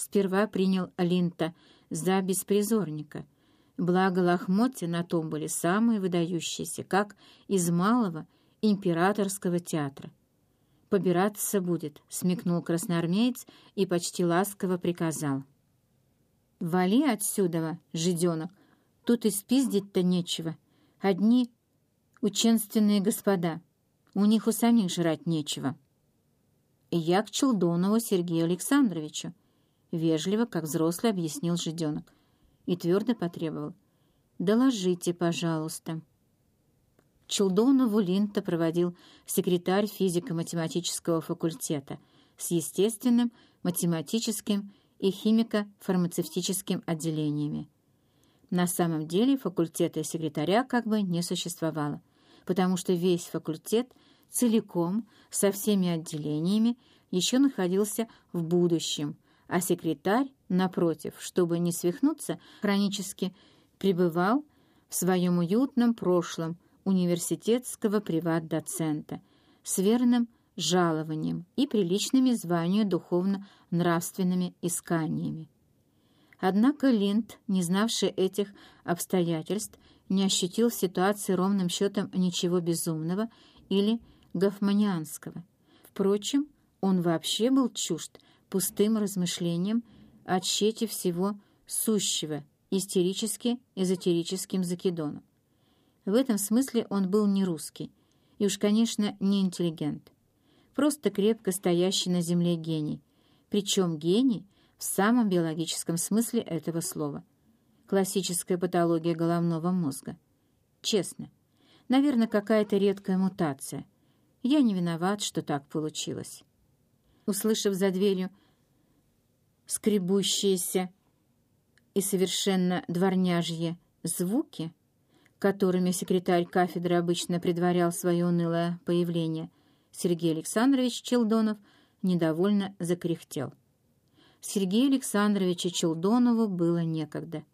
сперва принял Линта за беспризорника. Благо лохмотья на том были самые выдающиеся, как из малого императорского театра. «Побираться будет», — смекнул красноармеец и почти ласково приказал. «Вали отсюда, жиденок, тут и спиздить-то нечего. Одни ученственные господа, у них у самих жрать нечего». И я к Челдонову Сергею Александровичу, вежливо, как взрослый, объяснил жиденок, и твердо потребовал. «Доложите, пожалуйста». Челдонову Линта проводил секретарь физико-математического факультета с естественным, математическим и химико-фармацевтическим отделениями. На самом деле факультета секретаря как бы не существовало, потому что весь факультет целиком, со всеми отделениями, еще находился в будущем, а секретарь, напротив, чтобы не свихнуться, хронически пребывал в своем уютном прошлом – университетского приват-доцента с верным жалованием и приличными званию духовно-нравственными исканиями. Однако Линд, не знавший этих обстоятельств, не ощутил в ситуации ровным счетом ничего безумного или гофманианского. Впрочем, он вообще был чужд пустым размышлением о тщете всего сущего, истерически-эзотерическим закидоном. В этом смысле он был не русский, и уж, конечно, не интеллигент. Просто крепко стоящий на земле гений. Причем гений в самом биологическом смысле этого слова. Классическая патология головного мозга. Честно. Наверное, какая-то редкая мутация. Я не виноват, что так получилось. Услышав за дверью скребущиеся и совершенно дворняжье звуки, которыми секретарь кафедры обычно предварял свое унылое появление, Сергей Александрович Челдонов недовольно закряхтел. Сергею Александровичу Челдонову было некогда.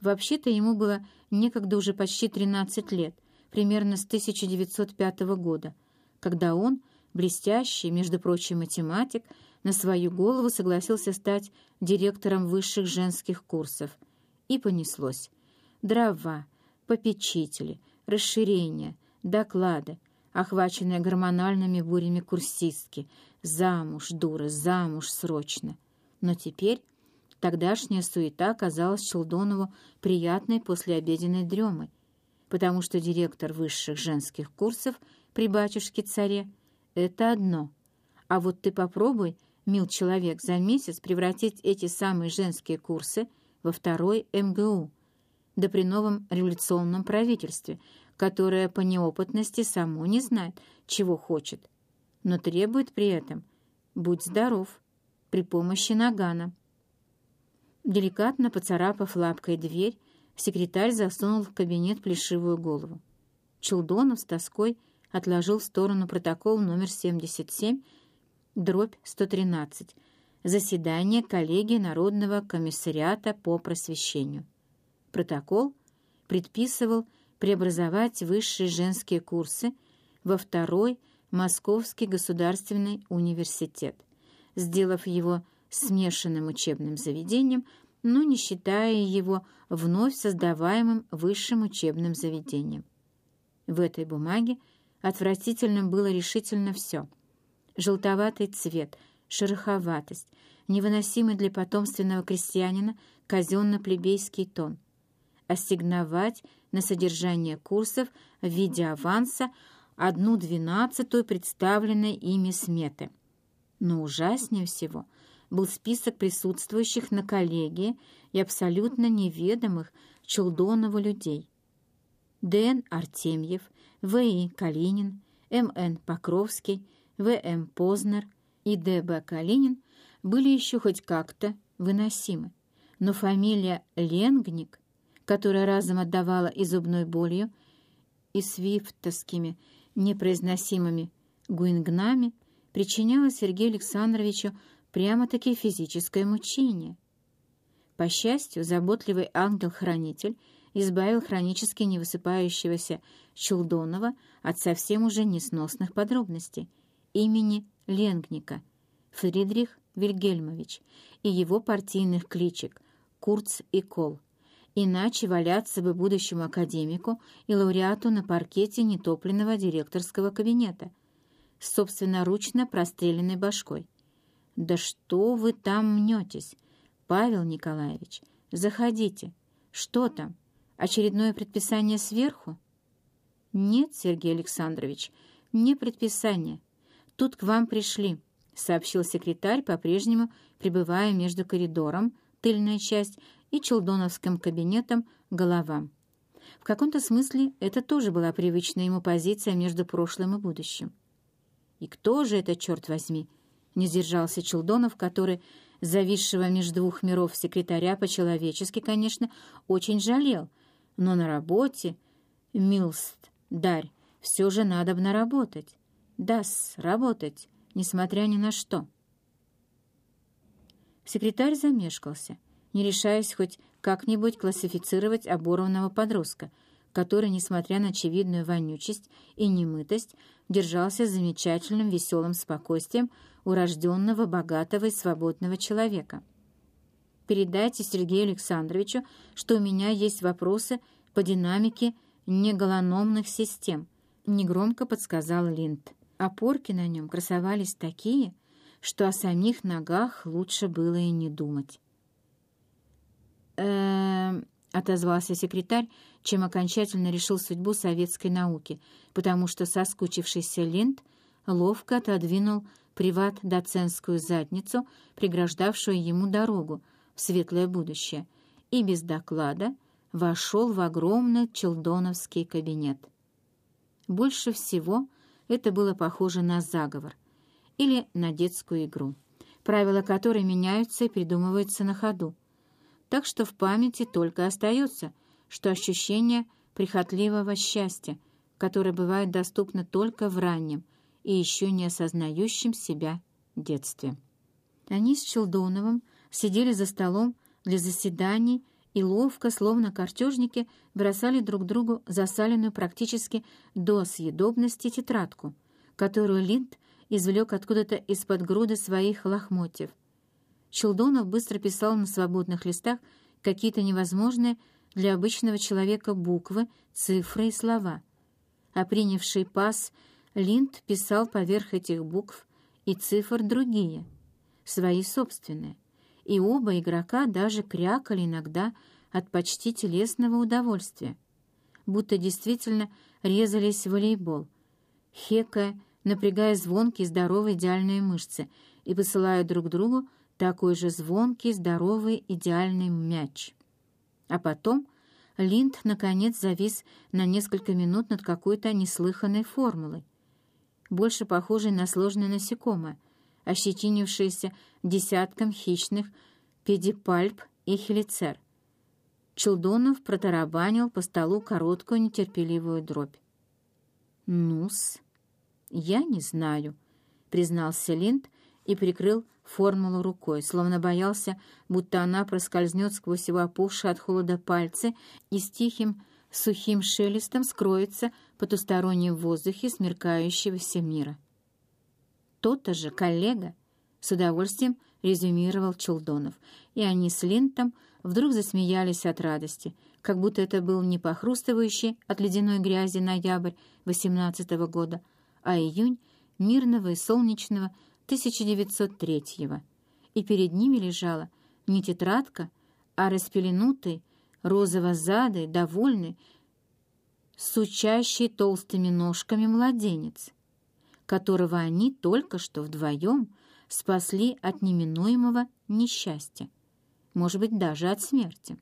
Вообще-то ему было некогда уже почти 13 лет, примерно с 1905 года, когда он, блестящий, между прочим, математик, на свою голову согласился стать директором высших женских курсов. И понеслось. Дрова, попечители, расширения, доклады, охваченные гормональными бурями курсистки. Замуж, дура, замуж срочно. Но теперь тогдашняя суета казалась Челдонову приятной послеобеденной дремой, потому что директор высших женских курсов при батюшке-царе — это одно. А вот ты попробуй, мил человек, за месяц превратить эти самые женские курсы во второй МГУ — да при новом революционном правительстве, которое по неопытности само не знает, чего хочет, но требует при этом «будь здоров» при помощи нагана. Деликатно поцарапав лапкой дверь, секретарь засунул в кабинет плешивую голову. Челдонов с тоской отложил в сторону протокол номер 77, дробь 113, заседание коллегии Народного комиссариата по просвещению. Протокол предписывал преобразовать высшие женские курсы во второй Московский государственный университет, сделав его смешанным учебным заведением, но не считая его вновь создаваемым высшим учебным заведением. В этой бумаге отвратительным было решительно все. Желтоватый цвет, шероховатость, невыносимый для потомственного крестьянина казенно-плебейский тон — ассигновать на содержание курсов в виде аванса одну двенадцатую представленной ими сметы. Но ужаснее всего был список присутствующих на коллегии и абсолютно неведомых Челдонову людей. Д.Н. Артемьев, В.И. Калинин, М.Н. Покровский, В.М. Познер и Д.Б. Калинин были еще хоть как-то выносимы, но фамилия Ленгник которая разом отдавала и зубной болью, и свифтовскими непроизносимыми гуингнами, причиняла Сергею Александровичу прямо-таки физическое мучение. По счастью, заботливый ангел-хранитель избавил хронически невысыпающегося Чулдонова от совсем уже несносных подробностей имени Ленгника, Фридрих Вильгельмович и его партийных кличек Курц и Кол. Иначе валяться бы будущему академику и лауреату на паркете нетопленного директорского кабинета собственноручно простреленной башкой. «Да что вы там мнетесь? Павел Николаевич, заходите. Что там? Очередное предписание сверху?» «Нет, Сергей Александрович, не предписание. Тут к вам пришли», — сообщил секретарь, по-прежнему пребывая между коридором, тыльная часть, и челдоновским кабинетом голова. В каком-то смысле это тоже была привычная ему позиция между прошлым и будущим. «И кто же это, черт возьми?» — не сдержался Челдонов, который, зависшего между двух миров секретаря, по-человечески, конечно, очень жалел, но на работе, милст, дарь, все же надо бы наработать. Да-с, работать, несмотря ни на что. Секретарь замешкался — не решаясь хоть как-нибудь классифицировать оборванного подростка, который, несмотря на очевидную вонючесть и немытость, держался с замечательным веселым спокойствием урожденного, богатого и свободного человека. «Передайте Сергею Александровичу, что у меня есть вопросы по динамике неголономных систем», — негромко подсказал Линд. Опорки на нем красовались такие, что о самих ногах лучше было и не думать э отозвался секретарь, чем окончательно решил судьбу советской науки, потому что соскучившийся Линд ловко отодвинул приват-доцентскую задницу, преграждавшую ему дорогу в светлое будущее, и без доклада вошел в огромный челдоновский кабинет. Больше всего это было похоже на заговор или на детскую игру, правила которой меняются и придумываются на ходу, так что в памяти только остается, что ощущение прихотливого счастья, которое бывает доступно только в раннем и еще не осознающем себя детстве. Они с Челдоновым сидели за столом для заседаний и ловко, словно картежники, бросали друг другу засаленную практически до съедобности тетрадку, которую Линд извлек откуда-то из-под груды своих лохмотьев — Челдонов быстро писал на свободных листах какие-то невозможные для обычного человека буквы, цифры и слова. А принявший пас Линд писал поверх этих букв и цифр другие, свои собственные. И оба игрока даже крякали иногда от почти телесного удовольствия, будто действительно резались в волейбол, хекая, напрягая звонкие здоровые идеальные мышцы и посылая друг другу такой же звонкий, здоровый, идеальный мяч. А потом Линд, наконец, завис на несколько минут над какой-то неслыханной формулой, больше похожей на сложное насекомое, ощетинившееся десятком хищных педипальп и хелицер. Челдонов протарабанил по столу короткую нетерпеливую дробь. «Ну-с, я не знаю», — признался Линд и прикрыл формулу рукой, словно боялся, будто она проскользнет сквозь его опухшие от холода пальцы и с тихим сухим шелестом скроется в потустороннем воздухе смеркающегося мира. «То-то же, коллега!» — с удовольствием резюмировал Чулдонов, и они с Линтом вдруг засмеялись от радости, как будто это был не похрустывающий от ледяной грязи ноябрь восемнадцатого года, а июнь мирного и солнечного 1903-го, и перед ними лежала не тетрадка, а распеленутый, розово-задый, довольный, сучащий толстыми ножками младенец, которого они только что вдвоем спасли от неминуемого несчастья, может быть, даже от смерти.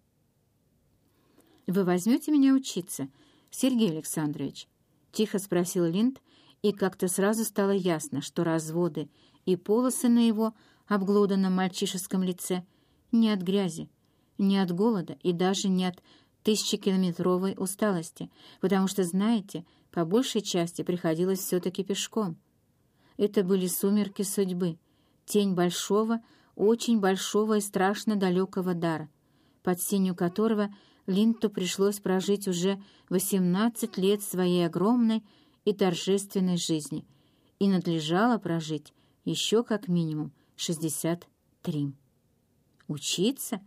«Вы возьмете меня учиться, Сергей Александрович?» — тихо спросил Линд, и как-то сразу стало ясно, что разводы и полосы на его обглоданном мальчишеском лице не от грязи, не от голода и даже не от тысячекилометровой усталости, потому что, знаете, по большей части приходилось все-таки пешком. Это были сумерки судьбы, тень большого, очень большого и страшно далекого дара, под сенью которого Линту пришлось прожить уже 18 лет своей огромной и торжественной жизни, и надлежало прожить еще как минимум 65. Трим. «Учиться?»